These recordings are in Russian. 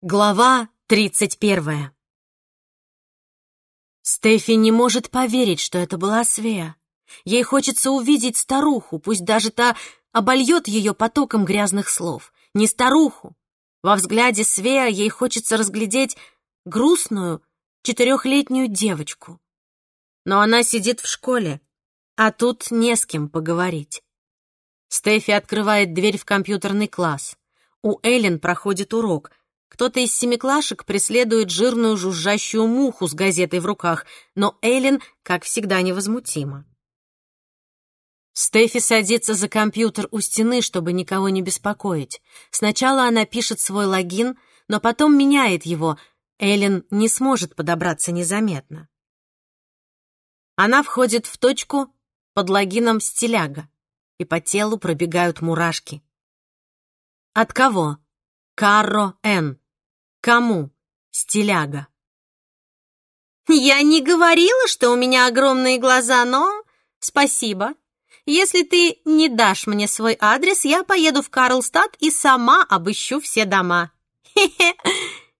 Глава тридцать первая Стефи не может поверить, что это была Свея. Ей хочется увидеть старуху, пусть даже та обольет ее потоком грязных слов. Не старуху. Во взгляде Свея ей хочется разглядеть грустную четырехлетнюю девочку. Но она сидит в школе, а тут не с кем поговорить. Стефи открывает дверь в компьютерный класс. У Эллен проходит урок — кто-то из семиклашек преследует жирную жужжащую муху с газетой в руках, но Эллен, как всегда, невозмутима. Стефи садится за компьютер у стены, чтобы никого не беспокоить. Сначала она пишет свой логин, но потом меняет его. Эллен не сможет подобраться незаметно. Она входит в точку под логином «Стиляга», и по телу пробегают мурашки. От кого? Карро Н. Кому? Стиляга. Я не говорила, что у меня огромные глаза, но... Спасибо. Если ты не дашь мне свой адрес, я поеду в Карлстад и сама обыщу все дома. Хе-хе.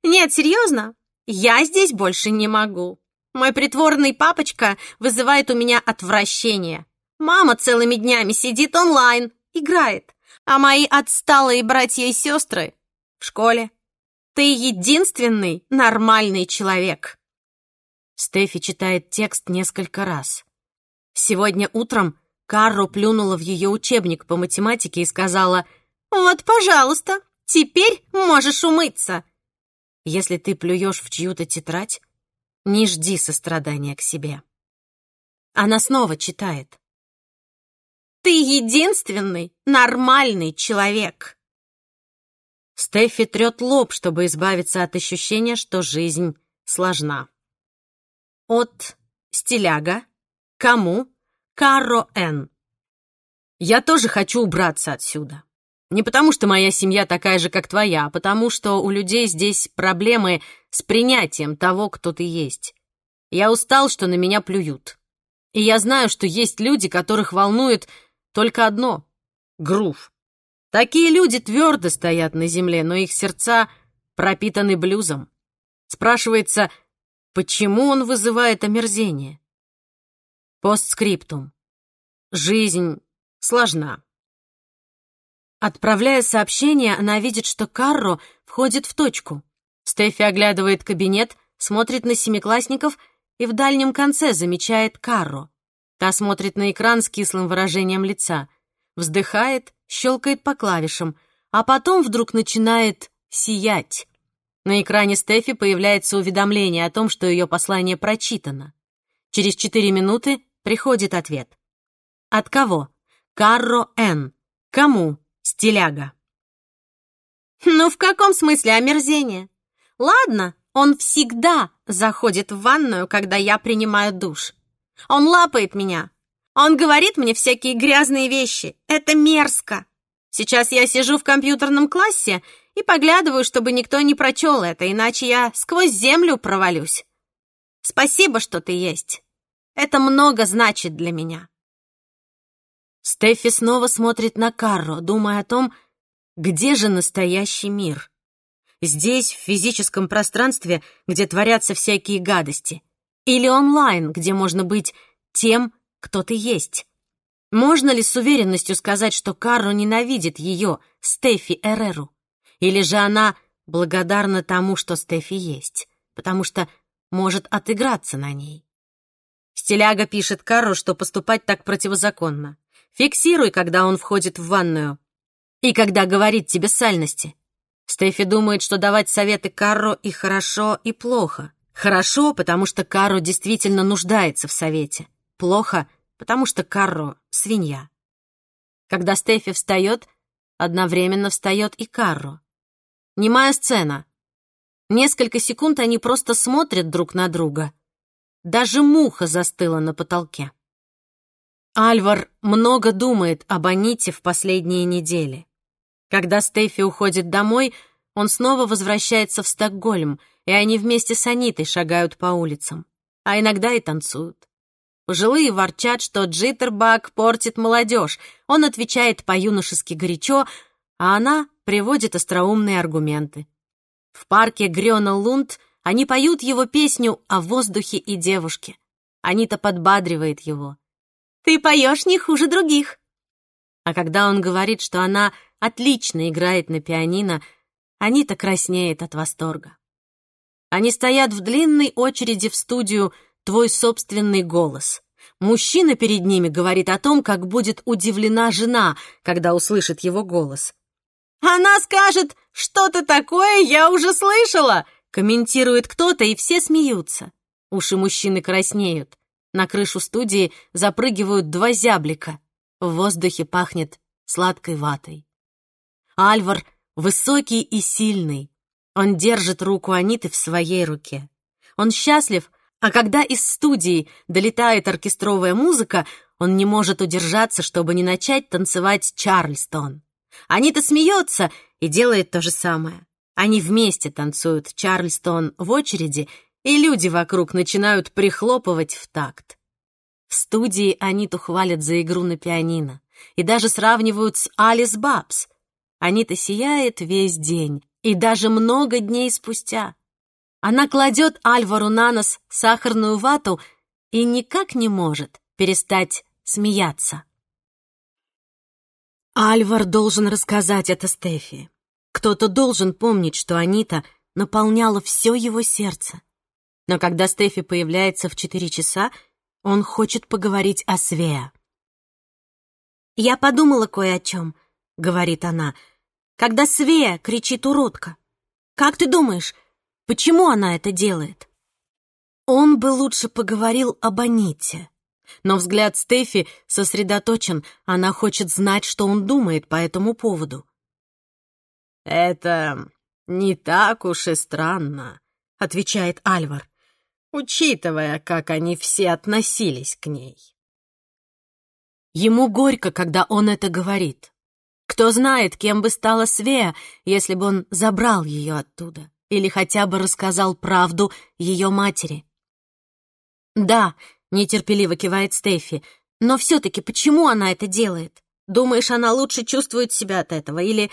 Нет, серьезно, я здесь больше не могу. Мой притворный папочка вызывает у меня отвращение. Мама целыми днями сидит онлайн, играет, а мои отсталые братья и сестры в школе. Ты единственный нормальный человек. Стефи читает текст несколько раз. Сегодня утром Карро плюнула в ее учебник по математике и сказала «Вот, пожалуйста, теперь можешь умыться». Если ты плюешь в чью-то тетрадь, не жди сострадания к себе. Она снова читает. «Ты единственный нормальный человек». Стефи трет лоб, чтобы избавиться от ощущения, что жизнь сложна. От стиляга. Кому? Карро Н. Я тоже хочу убраться отсюда. Не потому, что моя семья такая же, как твоя, а потому, что у людей здесь проблемы с принятием того, кто ты есть. Я устал, что на меня плюют. И я знаю, что есть люди, которых волнует только одно — грув. Такие люди твердо стоят на земле, но их сердца пропитаны блюзом. Спрашивается, почему он вызывает омерзение? Постскриптум. Жизнь сложна. Отправляя сообщение, она видит, что Карро входит в точку. Стефи оглядывает кабинет, смотрит на семиклассников и в дальнем конце замечает Карро. Та смотрит на экран с кислым выражением лица, вздыхает щелкает по клавишам, а потом вдруг начинает сиять. На экране Стефи появляется уведомление о том, что ее послание прочитано. Через четыре минуты приходит ответ. От кого? Карро Н. Кому? Стиляга. Ну, в каком смысле омерзение? Ладно, он всегда заходит в ванную, когда я принимаю душ. Он лапает меня, он говорит мне всякие грязные вещи. Это мерзко. Сейчас я сижу в компьютерном классе и поглядываю, чтобы никто не прочел это, иначе я сквозь землю провалюсь. Спасибо, что ты есть. Это много значит для меня. Стефи снова смотрит на Карро, думая о том, где же настоящий мир. Здесь, в физическом пространстве, где творятся всякие гадости. Или онлайн, где можно быть тем, кто ты есть. Можно ли с уверенностью сказать, что Карро ненавидит ее, Стефи Эреру? Или же она благодарна тому, что Стефи есть, потому что может отыграться на ней? Стиляга пишет Карро, что поступать так противозаконно. Фиксируй, когда он входит в ванную. И когда говорит тебе сальности. Стефи думает, что давать советы Карро и хорошо, и плохо. Хорошо, потому что Карро действительно нуждается в совете. Плохо, потому что Карро — свинья. Когда Стефи встает, одновременно встает и Карро. Немая сцена. Несколько секунд они просто смотрят друг на друга. Даже муха застыла на потолке. Альвар много думает об Аните в последние недели. Когда Стефи уходит домой, он снова возвращается в Стокгольм, и они вместе с Анитой шагают по улицам, а иногда и танцуют. Пожилые ворчат, что джиттербаг портит молодежь. Он отвечает по-юношески горячо, а она приводит остроумные аргументы. В парке Грёна Лунд они поют его песню о воздухе и девушке. Анита подбадривает его. «Ты поешь не хуже других». А когда он говорит, что она отлично играет на пианино, Анита краснеет от восторга. Они стоят в длинной очереди в студию «Твой собственный голос». Мужчина перед ними говорит о том, как будет удивлена жена, когда услышит его голос. «Она скажет, что-то такое я уже слышала!» Комментирует кто-то, и все смеются. Уши мужчины краснеют. На крышу студии запрыгивают два зяблика. В воздухе пахнет сладкой ватой. Альвар высокий и сильный. Он держит руку Аниты в своей руке. Он счастлив, а когда из студии долетает оркестровая музыка, он не может удержаться, чтобы не начать танцевать Чарльстон. Анита смеется и делает то же самое. Они вместе танцуют Чарльстон в очереди, и люди вокруг начинают прихлопывать в такт. В студии Аниту хвалят за игру на пианино и даже сравнивают с Алис Бабс. Анита сияет весь день и даже много дней спустя. Она кладет Альвару на нос сахарную вату и никак не может перестать смеяться. Альвар должен рассказать это Стефи. Кто-то должен помнить, что Анита наполняла все его сердце. Но когда Стефи появляется в четыре часа, он хочет поговорить о Свеа. «Я подумала кое о чем», — говорит она, — «когда Свея кричит уродка. Как ты думаешь, почему она это делает?» Он бы лучше поговорил об Аните. Но взгляд Стефи сосредоточен, она хочет знать, что он думает по этому поводу. «Это не так уж и странно», — отвечает Альвар, учитывая, как они все относились к ней. Ему горько, когда он это говорит. Кто знает, кем бы стала Свея, если бы он забрал ее оттуда или хотя бы рассказал правду ее матери. Да, Нетерпеливо кивает Стефи. Но все-таки почему она это делает? Думаешь, она лучше чувствует себя от этого? Или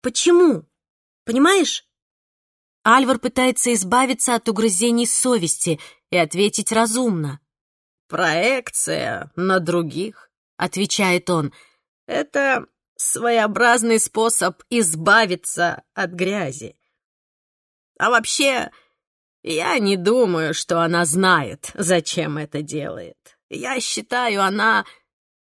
почему? Понимаешь? Альвар пытается избавиться от угрызений совести и ответить разумно. «Проекция на других», — отвечает он. «Это своеобразный способ избавиться от грязи. А вообще, я не думаю, что она знает, зачем это делает. Я считаю, она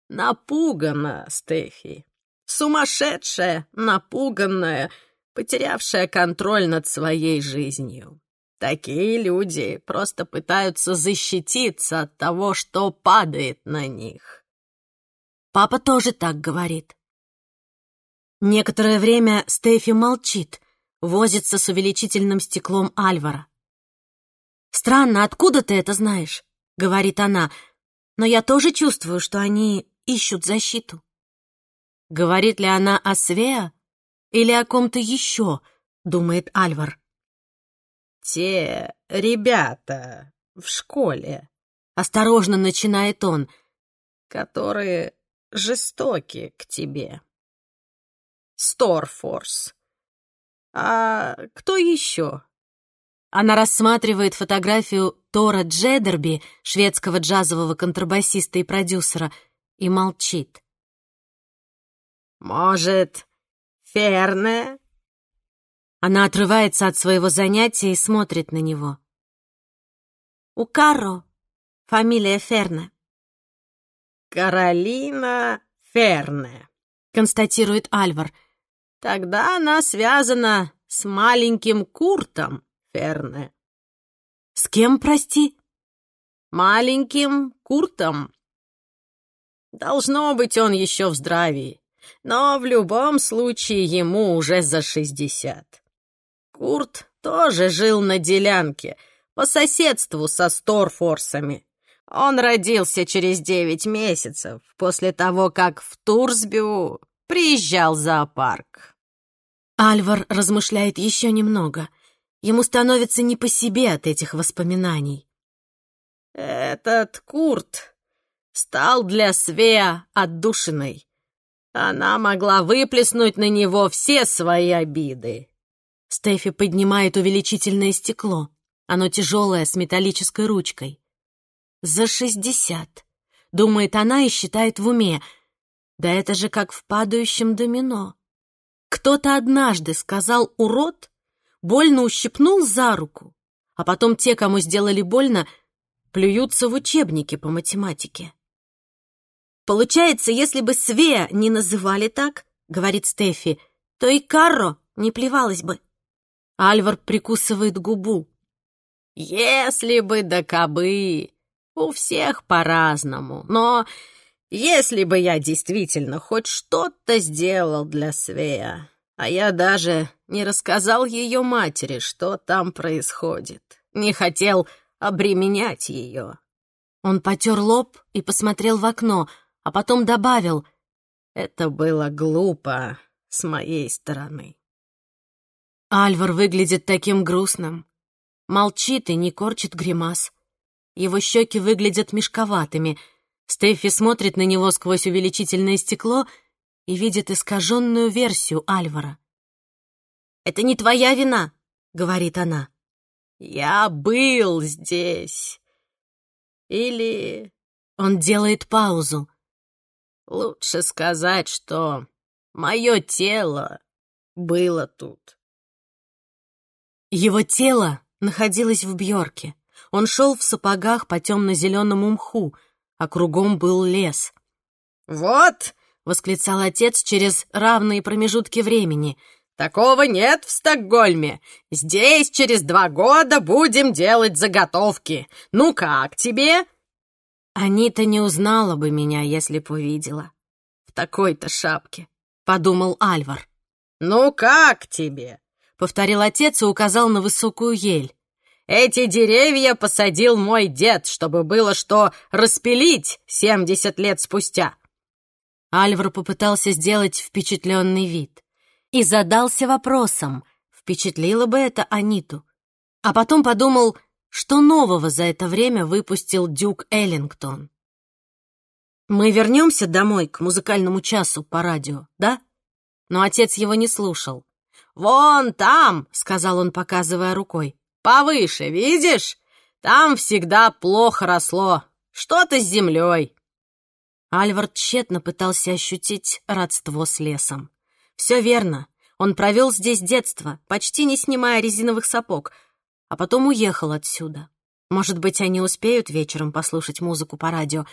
напугана, Стефи. Сумасшедшая, напуганная, потерявшая контроль над своей жизнью. Такие люди просто пытаются защититься от того, что падает на них. Папа тоже так говорит. Некоторое время Стефи молчит, возится с увеличительным стеклом Альвара. «Странно, откуда ты это знаешь?» — говорит она. «Но я тоже чувствую, что они ищут защиту». Говорит ли она о Свеа или о ком-то еще, думает Альвар. «Те ребята в школе», — осторожно начинает он, «которые жестоки к тебе. Сторфорс. А кто еще?» Она рассматривает фотографию Тора Джедерби, шведского джазового контрабасиста и продюсера, и молчит. «Может, Ферне?» Она отрывается от своего занятия и смотрит на него. «У Карро фамилия Ферне». «Каролина Ферне», — констатирует Альвар. «Тогда она связана с маленьким Куртом». Ферне. С кем, прости? Маленьким Куртом. Должно быть, он еще в здравии, но в любом случае ему уже за шестьдесят. Курт тоже жил на делянке, по соседству со Сторфорсами. Он родился через девять месяцев после того, как в Турсбю приезжал зоопарк. Альвар размышляет еще немного — Ему становится не по себе от этих воспоминаний. «Этот Курт стал для Свея отдушиной. Она могла выплеснуть на него все свои обиды. Стефи поднимает увеличительное стекло. Оно тяжелое, с металлической ручкой. За шестьдесят. Думает она и считает в уме. Да это же как в падающем домино. Кто-то однажды сказал «урод», больно ущипнул за руку, а потом те, кому сделали больно, плюются в учебнике по математике. Получается, если бы Свея не называли так, говорит Стефи, то и Карро не плевалась бы. Альвар прикусывает губу. Если бы да кабы. У всех по-разному. Но если бы я действительно хоть что-то сделал для Свея, а я даже не рассказал ее матери, что там происходит, не хотел обременять ее. Он потер лоб и посмотрел в окно, а потом добавил, «Это было глупо с моей стороны». Альвар выглядит таким грустным. Молчит и не корчит гримас. Его щеки выглядят мешковатыми. Стефи смотрит на него сквозь увеличительное стекло и видит искаженную версию Альвара. «Это не твоя вина», — говорит она. «Я был здесь. Или...» Он делает паузу. «Лучше сказать, что мое тело было тут». Его тело находилось в Бьорке. Он шел в сапогах по темно-зеленому мху, а кругом был лес. «Вот!» — восклицал отец через равные промежутки времени. «Такого нет в Стокгольме. Здесь через два года будем делать заготовки. Ну как тебе?» «Анита не узнала бы меня, если б увидела. В такой-то шапке», — подумал Альвар. «Ну как тебе?» повторил отец и указал на высокую ель. «Эти деревья посадил мой дед, чтобы было что распилить семьдесят лет спустя». Альвар попытался сделать впечатленный вид и задался вопросом, впечатлило бы это Аниту. А потом подумал, что нового за это время выпустил Дюк Эллингтон. «Мы вернемся домой к музыкальному часу по радио, да?» Но отец его не слушал. «Вон там», — сказал он, показывая рукой, — «повыше, видишь? Там всегда плохо росло. Что-то с землей». Альвард тщетно пытался ощутить родство с лесом. Все верно. Он провел здесь детство, почти не снимая резиновых сапог, а потом уехал отсюда. Может быть, они успеют вечером послушать музыку по радио,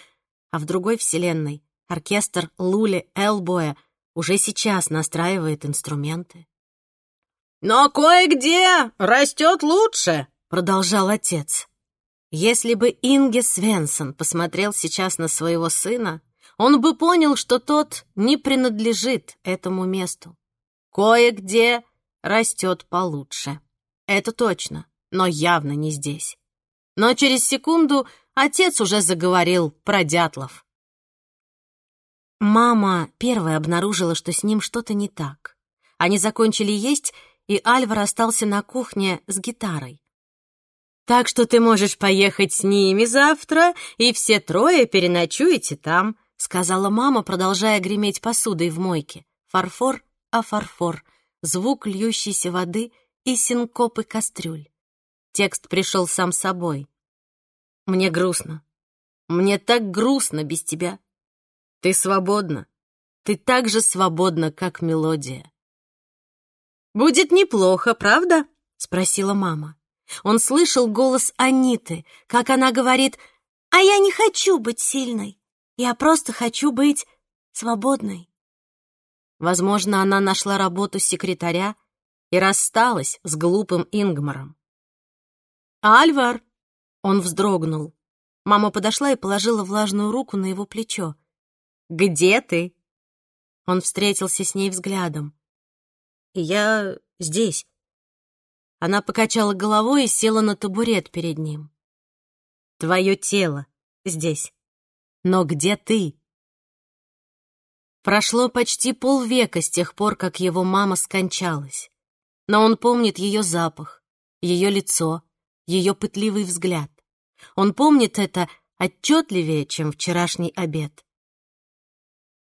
а в другой вселенной оркестр Лули Элбоя уже сейчас настраивает инструменты. «Но кое-где растет лучше», — продолжал отец. Если бы Инге Свенсон посмотрел сейчас на своего сына, он бы понял, что тот не принадлежит этому месту. Кое-где растет получше. Это точно, но явно не здесь. Но через секунду отец уже заговорил про дятлов. Мама первая обнаружила, что с ним что-то не так. Они закончили есть, и Альвар остался на кухне с гитарой. «Так что ты можешь поехать с ними завтра, и все трое переночуете там», — сказала мама, продолжая греметь посудой в мойке. Фарфор, а фарфор, звук льющейся воды и синкопы кастрюль. Текст пришел сам собой. «Мне грустно. Мне так грустно без тебя. Ты свободна. Ты так же свободна, как мелодия. «Будет неплохо, правда?» — спросила мама. Он слышал голос Аниты, как она говорит, «А я не хочу быть сильной, я просто хочу быть свободной». Возможно, она нашла работу секретаря и рассталась с глупым Ингмаром. «Альвар!» — он вздрогнул. Мама подошла и положила влажную руку на его плечо. «Где ты?» Он встретился с ней взглядом. «Я здесь». Она покачала головой и села на табурет перед ним. «Твое тело здесь. Но где ты?» Прошло почти полвека с тех пор, как его мама скончалась. Но он помнит ее запах, ее лицо, ее пытливый взгляд. Он помнит это отчетливее, чем вчерашний обед.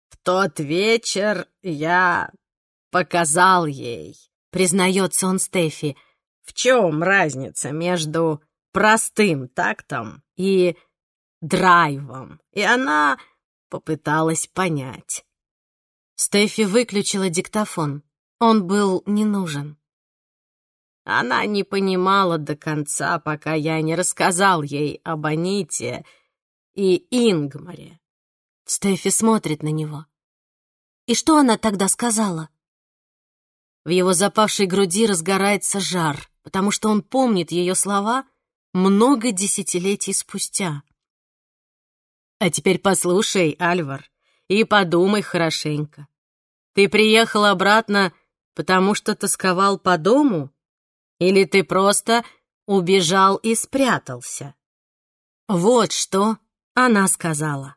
«В тот вечер я показал ей признается он Стефи. В чем разница между простым тактом и драйвом? И она попыталась понять. Стефи выключила диктофон. Он был не нужен. Она не понимала до конца, пока я не рассказал ей об Аните и Ингмаре. Стефи смотрит на него. И что она тогда сказала? В его запавшей груди разгорается жар, потому что он помнит ее слова много десятилетий спустя. А теперь послушай, Альвар, и подумай хорошенько. Ты приехал обратно, потому что тосковал по дому? Или ты просто убежал и спрятался?» Вот что она сказала.